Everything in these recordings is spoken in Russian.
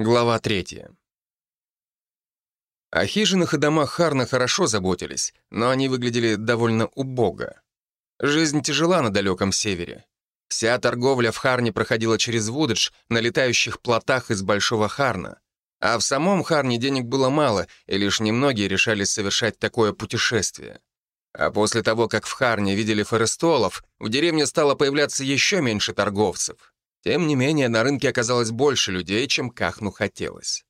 Глава третья. О хижинах и домах Харна хорошо заботились, но они выглядели довольно убого. Жизнь тяжела на далеком севере. Вся торговля в Харне проходила через Вудедж на летающих плотах из Большого Харна. А в самом Харне денег было мало, и лишь немногие решались совершать такое путешествие. А после того, как в Харне видели форестолов, в деревне стало появляться еще меньше торговцев. Тем не менее, на рынке оказалось больше людей, чем Кахну хотелось.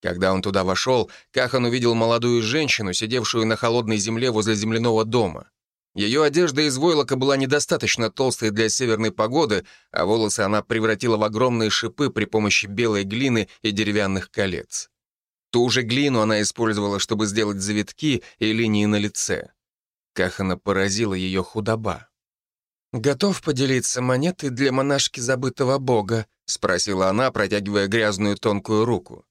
Когда он туда вошел, Кахан увидел молодую женщину, сидевшую на холодной земле возле земляного дома. Ее одежда из войлока была недостаточно толстой для северной погоды, а волосы она превратила в огромные шипы при помощи белой глины и деревянных колец. Ту же глину она использовала, чтобы сделать завитки и линии на лице. Кахана поразила ее худоба. «Готов поделиться монетой для монашки забытого бога?» — спросила она, протягивая грязную тонкую руку.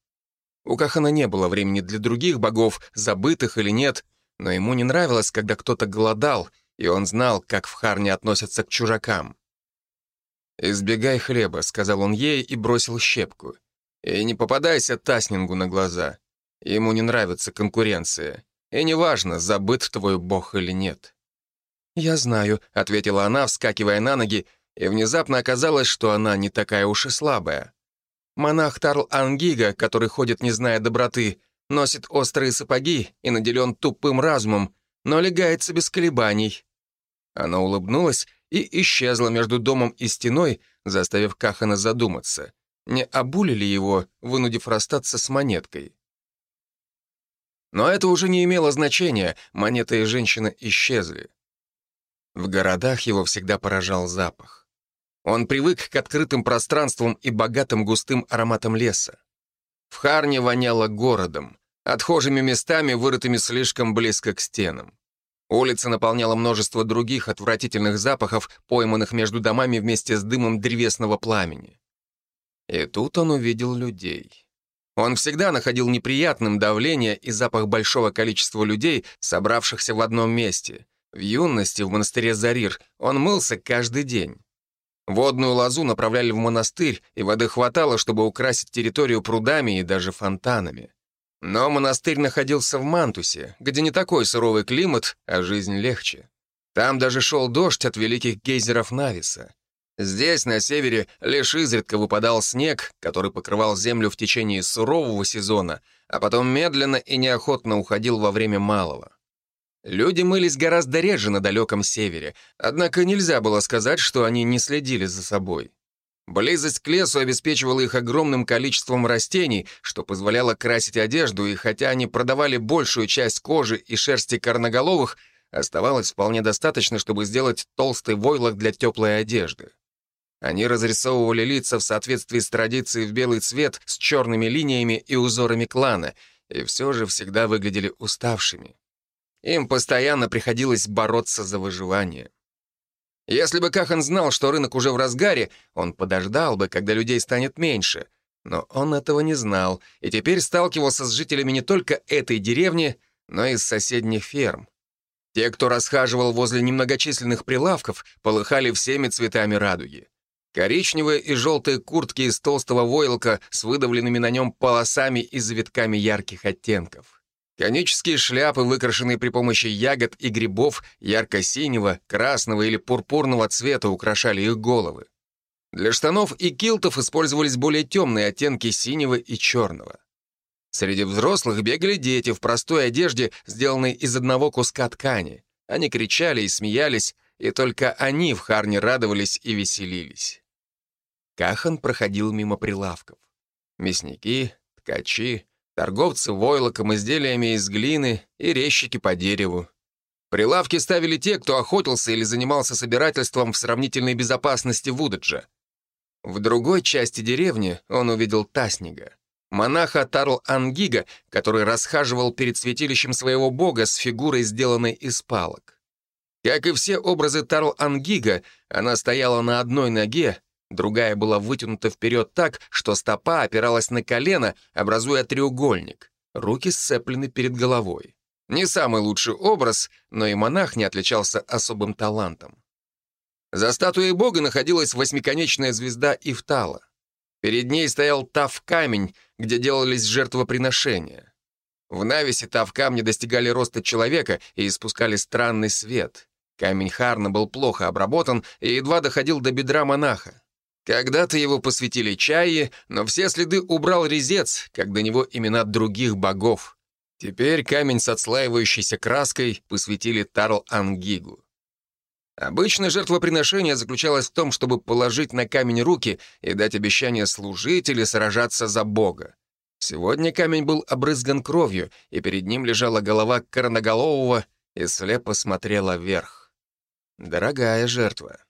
У Кахана не было времени для других богов, забытых или нет, но ему не нравилось, когда кто-то голодал, и он знал, как в Харне относятся к чужакам. «Избегай хлеба», — сказал он ей и бросил щепку. «И не попадайся Таснингу на глаза. Ему не нравится конкуренция. И неважно, забыт твой бог или нет». «Я знаю», — ответила она, вскакивая на ноги, и внезапно оказалось, что она не такая уж и слабая. Монах Тарл Ангига, который ходит, не зная доброты, носит острые сапоги и наделен тупым разумом, но легается без колебаний. Она улыбнулась и исчезла между домом и стеной, заставив Кахана задуматься, не обулили его, вынудив расстаться с монеткой. Но это уже не имело значения, монета и женщина исчезли. В городах его всегда поражал запах. Он привык к открытым пространствам и богатым густым ароматам леса. В Харне воняло городом, отхожими местами, вырытыми слишком близко к стенам. Улица наполняла множество других отвратительных запахов, пойманных между домами вместе с дымом древесного пламени. И тут он увидел людей. Он всегда находил неприятным давление и запах большого количества людей, собравшихся в одном месте. В юности в монастыре Зарир он мылся каждый день. Водную лозу направляли в монастырь, и воды хватало, чтобы украсить территорию прудами и даже фонтанами. Но монастырь находился в Мантусе, где не такой суровый климат, а жизнь легче. Там даже шел дождь от великих гейзеров Нависа. Здесь, на севере, лишь изредка выпадал снег, который покрывал землю в течение сурового сезона, а потом медленно и неохотно уходил во время малого. Люди мылись гораздо реже на далеком севере, однако нельзя было сказать, что они не следили за собой. Близость к лесу обеспечивала их огромным количеством растений, что позволяло красить одежду, и хотя они продавали большую часть кожи и шерсти корноголовых, оставалось вполне достаточно, чтобы сделать толстый войлок для теплой одежды. Они разрисовывали лица в соответствии с традицией в белый цвет с черными линиями и узорами клана, и все же всегда выглядели уставшими. Им постоянно приходилось бороться за выживание. Если бы Кахан знал, что рынок уже в разгаре, он подождал бы, когда людей станет меньше. Но он этого не знал, и теперь сталкивался с жителями не только этой деревни, но и с соседних ферм. Те, кто расхаживал возле немногочисленных прилавков, полыхали всеми цветами радуги. Коричневые и желтые куртки из толстого войлка с выдавленными на нем полосами и завитками ярких оттенков. Конические шляпы, выкрашенные при помощи ягод и грибов ярко-синего, красного или пурпурного цвета, украшали их головы. Для штанов и килтов использовались более темные оттенки синего и черного. Среди взрослых бегали дети в простой одежде, сделанной из одного куска ткани. Они кричали и смеялись, и только они в Харне радовались и веселились. Кахан проходил мимо прилавков. Мясники, ткачи, торговцы войлоком, изделиями из глины и резчики по дереву. Прилавки ставили те, кто охотился или занимался собирательством в сравнительной безопасности Вудаджа. В другой части деревни он увидел Таснига, монаха Тарл Ангига, который расхаживал перед святилищем своего бога с фигурой, сделанной из палок. Как и все образы Тарл Ангига, она стояла на одной ноге, Другая была вытянута вперед так, что стопа опиралась на колено, образуя треугольник. Руки сцеплены перед головой. Не самый лучший образ, но и монах не отличался особым талантом. За статуей бога находилась восьмиконечная звезда Ифтала. Перед ней стоял тав-камень, где делались жертвоприношения. В навесе тав-камни достигали роста человека и испускали странный свет. Камень Харна был плохо обработан и едва доходил до бедра монаха. Когда-то его посвятили чайе, но все следы убрал резец, как до него имена других богов. Теперь камень с отслаивающейся краской посвятили Тарл-Ангигу. Обычно жертвоприношение заключалось в том, чтобы положить на камень руки и дать обещание служить или сражаться за Бога. Сегодня камень был обрызган кровью, и перед ним лежала голова короноголового и слепо смотрела вверх. Дорогая жертва.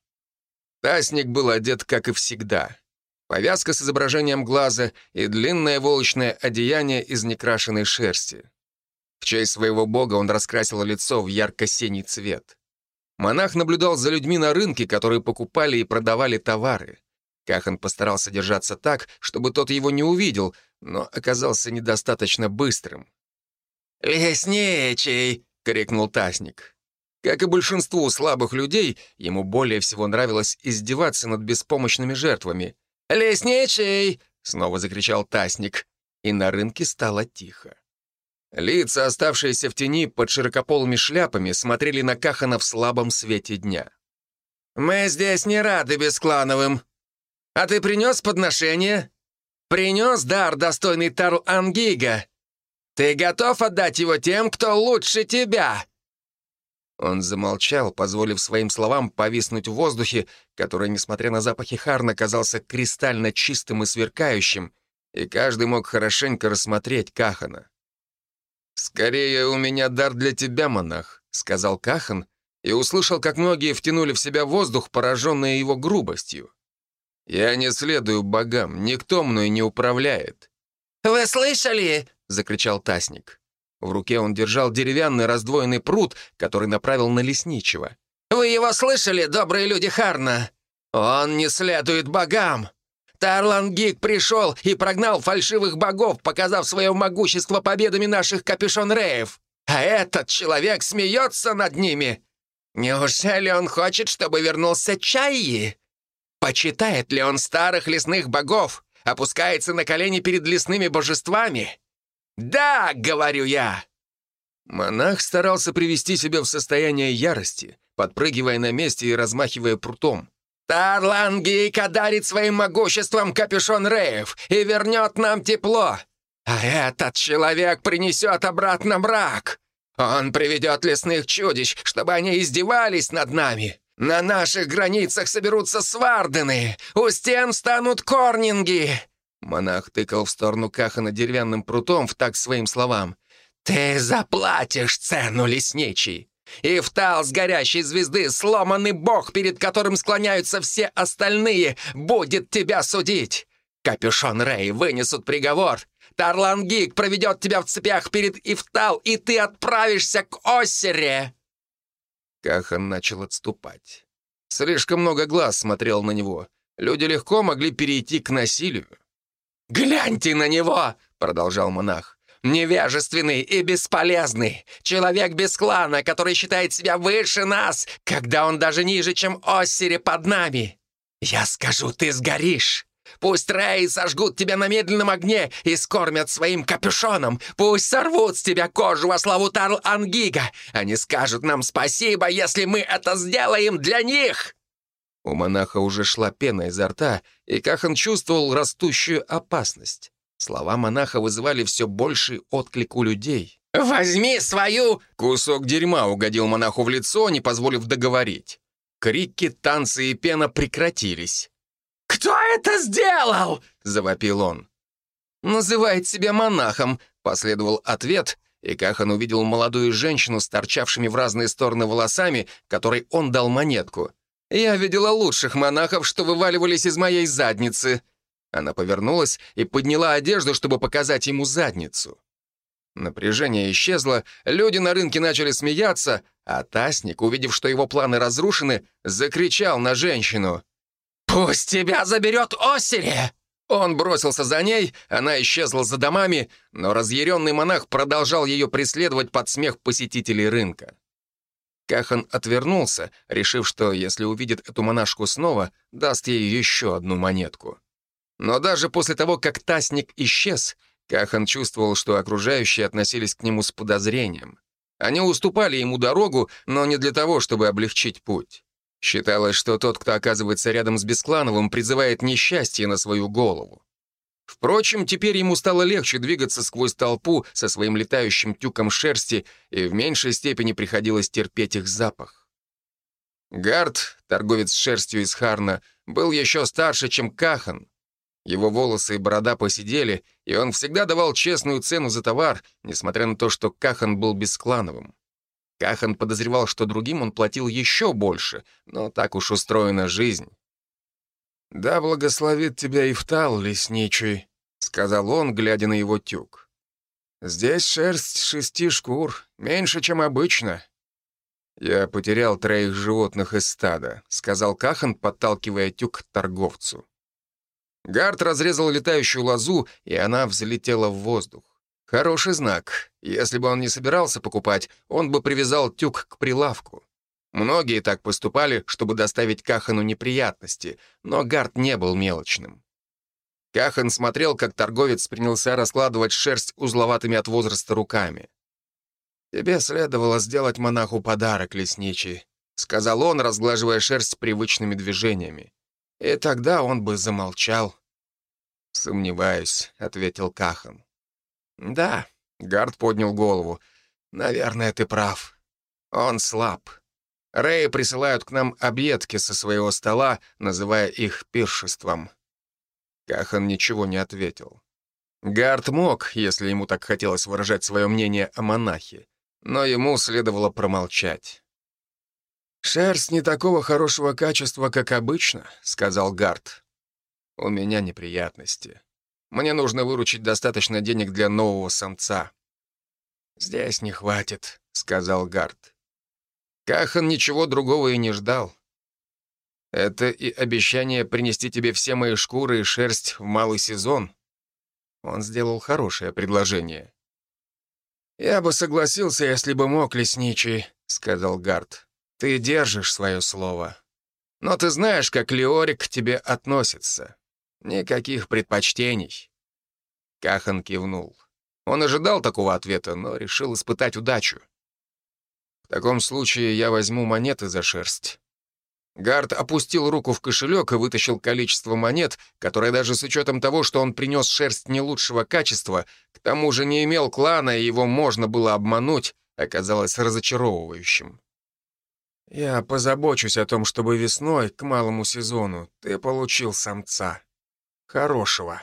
Тасник был одет, как и всегда. Повязка с изображением глаза и длинное волочное одеяние из некрашенной шерсти. В честь своего бога он раскрасил лицо в ярко-синий цвет. Монах наблюдал за людьми на рынке, которые покупали и продавали товары. Кахан постарался держаться так, чтобы тот его не увидел, но оказался недостаточно быстрым. «Лесничий!» — крикнул Тасник. Как и большинству слабых людей, ему более всего нравилось издеваться над беспомощными жертвами. «Лесничий!» — снова закричал Тасник, и на рынке стало тихо. Лица, оставшиеся в тени под широкополыми шляпами, смотрели на Кахана в слабом свете дня. «Мы здесь не рады Бесклановым. А ты принес подношение? Принес дар, достойный Тару Ангига? Ты готов отдать его тем, кто лучше тебя?» Он замолчал, позволив своим словам повиснуть в воздухе, который, несмотря на запахи Харна, казался кристально чистым и сверкающим, и каждый мог хорошенько рассмотреть Кахана. «Скорее, у меня дар для тебя, монах», — сказал Кахан, и услышал, как многие втянули в себя воздух, пораженные его грубостью. «Я не следую богам, никто мной не управляет». «Вы слышали?» — закричал Тасник. В руке он держал деревянный раздвоенный пруд, который направил на лесничего. «Вы его слышали, добрые люди Харна? Он не следует богам!» Тарлангик пришел и прогнал фальшивых богов, показав свое могущество победами наших капюшон-реев. А этот человек смеется над ними. Неужели он хочет, чтобы вернулся Чайи? Почитает ли он старых лесных богов? Опускается на колени перед лесными божествами? Да, говорю я. Монах старался привести себя в состояние ярости, подпрыгивая на месте и размахивая прутом. Тарлангейка дарит своим могуществом капюшон Реев и вернет нам тепло. А этот человек принесет обратно мрак. Он приведет лесных чудищ, чтобы они издевались над нами. На наших границах соберутся свардены, у стен станут корнинги». Монах тыкал в сторону Кахана деревянным прутом в так своим словам. «Ты заплатишь цену, лесничий. Ифтал с горящей звезды, сломанный бог, перед которым склоняются все остальные, будет тебя судить. Капюшон Рэй вынесут приговор. Тарлангик проведет тебя в цепях перед Ифтал, и ты отправишься к Осере!» Кахан начал отступать. Слишком много глаз смотрел на него. Люди легко могли перейти к насилию. «Гляньте на него!» — продолжал монах. Невежественный и бесполезный. Человек без клана, который считает себя выше нас, когда он даже ниже, чем Оссири под нами. Я скажу, ты сгоришь. Пусть Рэй сожгут тебя на медленном огне и скормят своим капюшоном. Пусть сорвут с тебя кожу во славу Тарл Ангига. Они скажут нам спасибо, если мы это сделаем для них!» У монаха уже шла пена изо рта, и Кахан чувствовал растущую опасность. Слова монаха вызывали все больший отклик у людей. «Возьми свою...» Кусок дерьма угодил монаху в лицо, не позволив договорить. Крики, танцы и пена прекратились. «Кто это сделал?» — завопил он. «Называет себя монахом», — последовал ответ, и Кахан увидел молодую женщину с торчавшими в разные стороны волосами, которой он дал монетку. «Я видела лучших монахов, что вываливались из моей задницы», она повернулась и подняла одежду, чтобы показать ему задницу. Напряжение исчезло, люди на рынке начали смеяться, а Тасник, увидев, что его планы разрушены, закричал на женщину. «Пусть тебя заберет Осири!» Он бросился за ней, она исчезла за домами, но разъяренный монах продолжал ее преследовать под смех посетителей рынка. Кахан отвернулся, решив, что если увидит эту монашку снова, даст ей еще одну монетку. Но даже после того, как Тасник исчез, Кахан чувствовал, что окружающие относились к нему с подозрением. Они уступали ему дорогу, но не для того, чтобы облегчить путь. Считалось, что тот, кто оказывается рядом с Бесклановым, призывает несчастье на свою голову. Впрочем, теперь ему стало легче двигаться сквозь толпу со своим летающим тюком шерсти, и в меньшей степени приходилось терпеть их запах. Гард, торговец шерстью из Харна, был еще старше, чем Кахан. Его волосы и борода посидели, и он всегда давал честную цену за товар, несмотря на то, что Кахан был бесклановым. Кахан подозревал, что другим он платил еще больше, но так уж устроена жизнь. «Да благословит тебя Ифтал, лесничий», — сказал он, глядя на его тюк. «Здесь шерсть шести шкур, меньше, чем обычно». «Я потерял троих животных из стада», — сказал Кахан, подталкивая тюк к торговцу. Гард разрезал летающую лозу, и она взлетела в воздух. Хороший знак. Если бы он не собирался покупать, он бы привязал тюк к прилавку. Многие так поступали, чтобы доставить Кахану неприятности, но Гард не был мелочным. Кахан смотрел, как торговец принялся раскладывать шерсть узловатыми от возраста руками. «Тебе следовало сделать монаху подарок, лесничий», — сказал он, разглаживая шерсть привычными движениями. И тогда он бы замолчал. «Сомневаюсь», — ответил Кахан. «Да», — Гард поднял голову. «Наверное, ты прав. Он слаб. Рэи присылают к нам объедки со своего стола, называя их пиршеством». Кахан ничего не ответил. Гард мог, если ему так хотелось выражать свое мнение о монахе, но ему следовало промолчать. «Шерсть не такого хорошего качества, как обычно», — сказал Гард. «У меня неприятности. Мне нужно выручить достаточно денег для нового самца». «Здесь не хватит», — сказал Гард. Кахан ничего другого и не ждал. «Это и обещание принести тебе все мои шкуры и шерсть в малый сезон». Он сделал хорошее предложение. «Я бы согласился, если бы мог, лесничий», — сказал Гард. Ты держишь свое слово. Но ты знаешь, как Леорик к тебе относится. Никаких предпочтений». Кахан кивнул. Он ожидал такого ответа, но решил испытать удачу. «В таком случае я возьму монеты за шерсть». Гард опустил руку в кошелек и вытащил количество монет, которое даже с учетом того, что он принес шерсть не лучшего качества, к тому же не имел клана, и его можно было обмануть, оказалось разочаровывающим. «Я позабочусь о том, чтобы весной, к малому сезону, ты получил самца. Хорошего».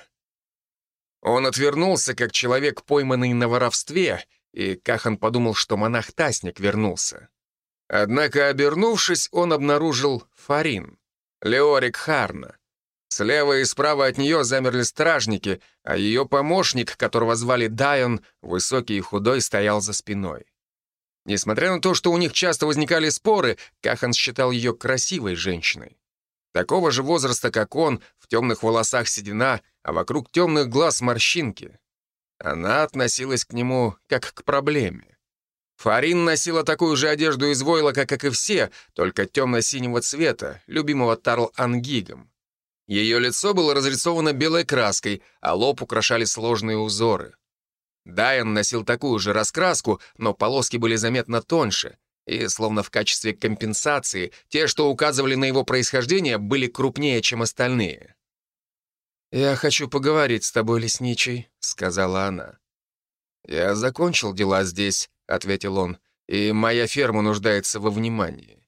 Он отвернулся, как человек, пойманный на воровстве, и Кахан подумал, что монах Тасник вернулся. Однако, обернувшись, он обнаружил Фарин, Леорик Харна. Слева и справа от нее замерли стражники, а ее помощник, которого звали Дайон, высокий и худой, стоял за спиной. Несмотря на то, что у них часто возникали споры, Кахан считал ее красивой женщиной. Такого же возраста, как он, в темных волосах седина, а вокруг темных глаз морщинки. Она относилась к нему как к проблеме. Фарин носила такую же одежду из войлока, как и все, только темно-синего цвета, любимого Тарл Ангигом. Ее лицо было разрисовано белой краской, а лоб украшали сложные узоры. Дайан носил такую же раскраску, но полоски были заметно тоньше, и, словно в качестве компенсации, те, что указывали на его происхождение, были крупнее, чем остальные. «Я хочу поговорить с тобой, лесничий», — сказала она. «Я закончил дела здесь», — ответил он, «и моя ферма нуждается во внимании».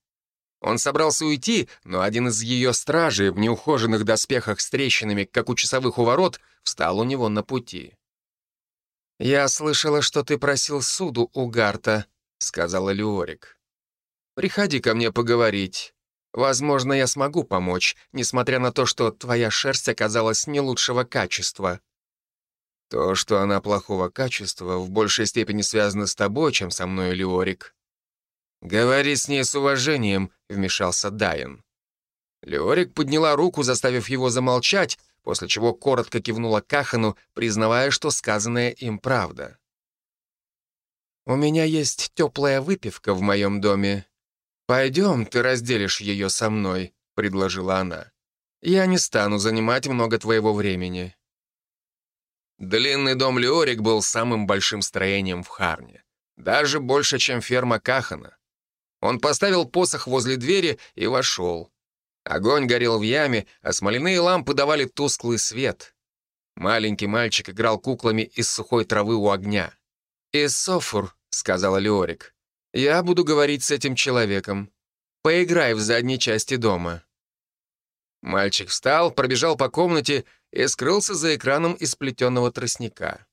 Он собрался уйти, но один из ее стражей в неухоженных доспехах с трещинами, как у часовых у ворот, встал у него на пути. «Я слышала, что ты просил суду у Гарта», — сказала Леорик. «Приходи ко мне поговорить. Возможно, я смогу помочь, несмотря на то, что твоя шерсть оказалась не лучшего качества». «То, что она плохого качества, в большей степени связано с тобой, чем со мной, Леорик». «Говори с ней с уважением», — вмешался Дайен. Леорик подняла руку, заставив его замолчать, после чего коротко кивнула Кахану, признавая, что сказанное им правда. «У меня есть теплая выпивка в моем доме. Пойдем, ты разделишь ее со мной», — предложила она. Я не стану занимать много твоего времени». Длинный дом Леорик был самым большим строением в Харне. Даже больше, чем ферма Кахана. Он поставил посох возле двери и вошел. Огонь горел в яме, а смоляные лампы давали тусклый свет. Маленький мальчик играл куклами из сухой травы у огня. «Иссофур», — сказала Леорик, — «я буду говорить с этим человеком. Поиграй в задней части дома». Мальчик встал, пробежал по комнате и скрылся за экраном из плетеного тростника.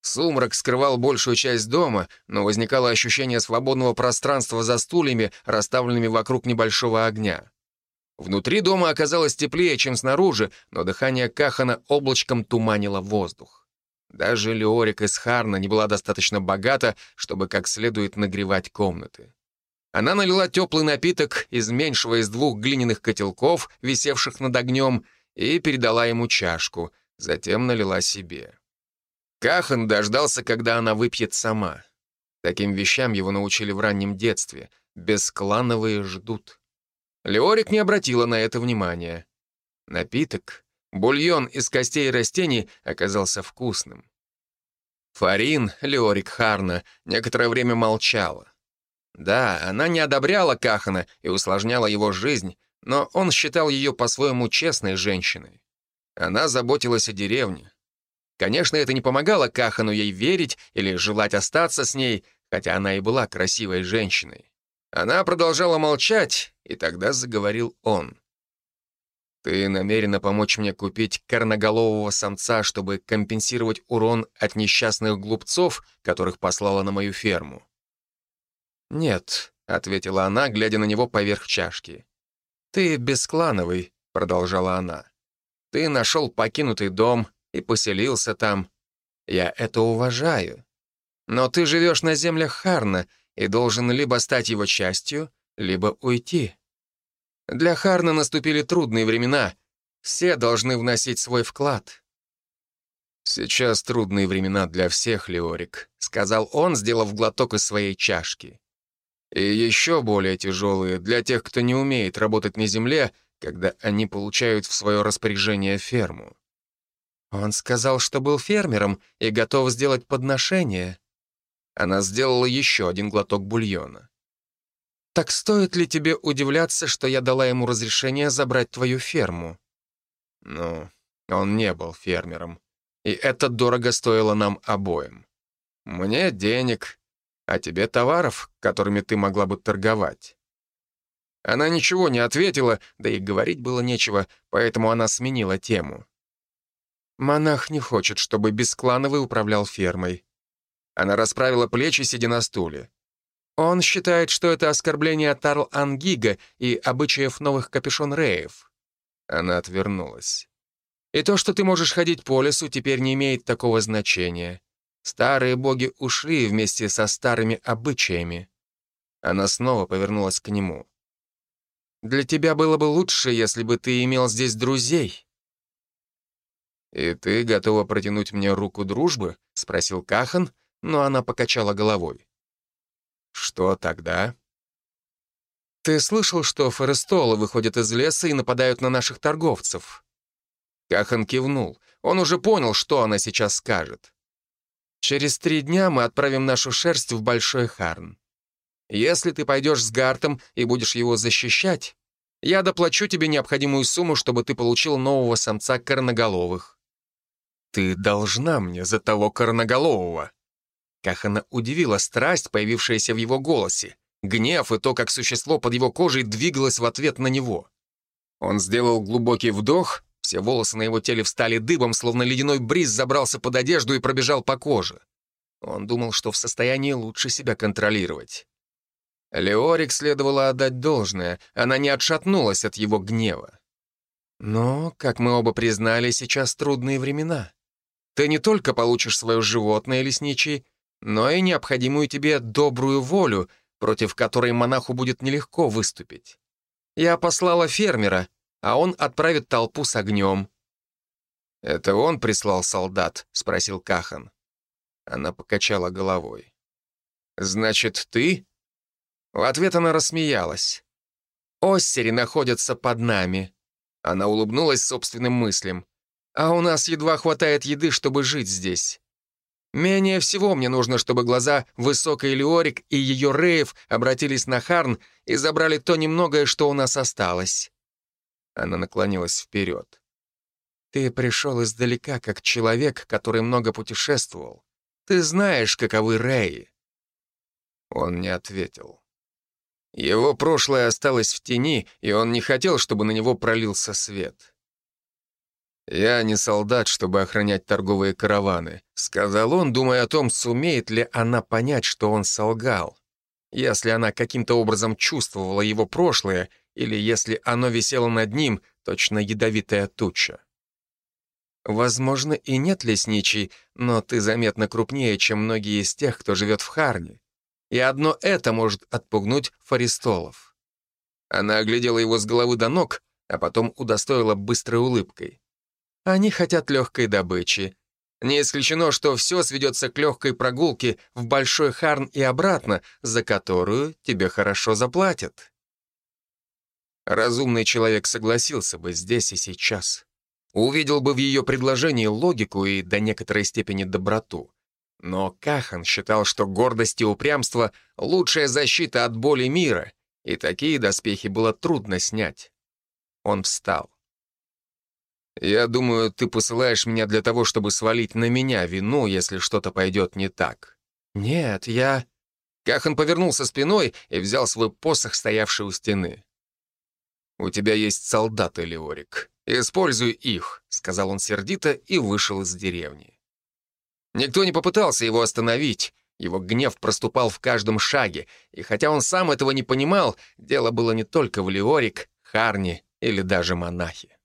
Сумрак скрывал большую часть дома, но возникало ощущение свободного пространства за стульями, расставленными вокруг небольшого огня. Внутри дома оказалось теплее, чем снаружи, но дыхание Кахана облачком туманило воздух. Даже Леорик из Харна не была достаточно богата, чтобы как следует нагревать комнаты. Она налила теплый напиток из меньшего из двух глиняных котелков, висевших над огнем, и передала ему чашку, затем налила себе. Кахан дождался, когда она выпьет сама. Таким вещам его научили в раннем детстве. Бесклановые ждут. Леорик не обратила на это внимания. Напиток, бульон из костей растений, оказался вкусным. Фарин, Леорик Харна, некоторое время молчала. Да, она не одобряла Кахана и усложняла его жизнь, но он считал ее по-своему честной женщиной. Она заботилась о деревне. Конечно, это не помогало Кахану ей верить или желать остаться с ней, хотя она и была красивой женщиной. Она продолжала молчать, и тогда заговорил он. «Ты намерена помочь мне купить корноголового самца, чтобы компенсировать урон от несчастных глупцов, которых послала на мою ферму?» «Нет», — ответила она, глядя на него поверх чашки. «Ты бесклановый», — продолжала она. «Ты нашел покинутый дом, и поселился там. Я это уважаю. Но ты живешь на землях Харна и должен либо стать его частью, либо уйти. Для Харна наступили трудные времена. Все должны вносить свой вклад. «Сейчас трудные времена для всех, Леорик», — сказал он, сделав глоток из своей чашки. «И еще более тяжелые для тех, кто не умеет работать на земле, когда они получают в свое распоряжение ферму. Он сказал, что был фермером и готов сделать подношение. Она сделала еще один глоток бульона. «Так стоит ли тебе удивляться, что я дала ему разрешение забрать твою ферму?» «Ну, он не был фермером, и это дорого стоило нам обоим. Мне денег, а тебе товаров, которыми ты могла бы торговать». Она ничего не ответила, да и говорить было нечего, поэтому она сменила тему. Монах не хочет, чтобы Бесклановый управлял фермой. Она расправила плечи, сидя на стуле. Он считает, что это оскорбление Тарл Ангига и обычаев новых капюшон-реев. Она отвернулась. И то, что ты можешь ходить по лесу, теперь не имеет такого значения. Старые боги ушли вместе со старыми обычаями. Она снова повернулась к нему. «Для тебя было бы лучше, если бы ты имел здесь друзей. «И ты готова протянуть мне руку дружбы?» — спросил Кахан, но она покачала головой. «Что тогда?» «Ты слышал, что форестолы выходят из леса и нападают на наших торговцев?» Кахан кивнул. Он уже понял, что она сейчас скажет. «Через три дня мы отправим нашу шерсть в Большой Харн. Если ты пойдешь с Гартом и будешь его защищать, я доплачу тебе необходимую сумму, чтобы ты получил нового самца корноголовых. «Ты должна мне за того корноголового». Кахана удивила страсть, появившаяся в его голосе, гнев и то, как существо под его кожей двигалось в ответ на него. Он сделал глубокий вдох, все волосы на его теле встали дыбом, словно ледяной бриз забрался под одежду и пробежал по коже. Он думал, что в состоянии лучше себя контролировать. Леорик следовало отдать должное, она не отшатнулась от его гнева. Но, как мы оба признали, сейчас трудные времена. Ты не только получишь свое животное лесничий, но и необходимую тебе добрую волю, против которой монаху будет нелегко выступить. Я послала фермера, а он отправит толпу с огнем». «Это он прислал солдат?» — спросил Кахан. Она покачала головой. «Значит, ты?» В ответ она рассмеялась. «Оссери находятся под нами. Она улыбнулась собственным мыслям. «А у нас едва хватает еды, чтобы жить здесь. Менее всего мне нужно, чтобы глаза высокой Леорик и ее Рейв обратились на Харн и забрали то немногое, что у нас осталось». Она наклонилась вперед. «Ты пришел издалека, как человек, который много путешествовал. Ты знаешь, каковы Реи». Он не ответил. Его прошлое осталось в тени, и он не хотел, чтобы на него пролился свет. «Я не солдат, чтобы охранять торговые караваны», — сказал он, думая о том, сумеет ли она понять, что он солгал. Если она каким-то образом чувствовала его прошлое, или если оно висело над ним, точно ядовитая туча. Возможно, и нет лесничий, но ты заметно крупнее, чем многие из тех, кто живет в Харне. И одно это может отпугнуть фаристолов. Она оглядела его с головы до ног, а потом удостоила быстрой улыбкой. Они хотят легкой добычи. Не исключено, что все сведется к легкой прогулке в Большой Харн и обратно, за которую тебе хорошо заплатят. Разумный человек согласился бы здесь и сейчас. Увидел бы в ее предложении логику и до некоторой степени доброту. Но Кахан считал, что гордость и упрямство — лучшая защита от боли мира, и такие доспехи было трудно снять. Он встал. «Я думаю, ты посылаешь меня для того, чтобы свалить на меня вину, если что-то пойдет не так». «Нет, я...» Кахан повернулся спиной и взял свой посох, стоявший у стены. «У тебя есть солдаты, Леорик. Используй их», — сказал он сердито и вышел из деревни. Никто не попытался его остановить. Его гнев проступал в каждом шаге, и хотя он сам этого не понимал, дело было не только в Леорик, Харне или даже монахе.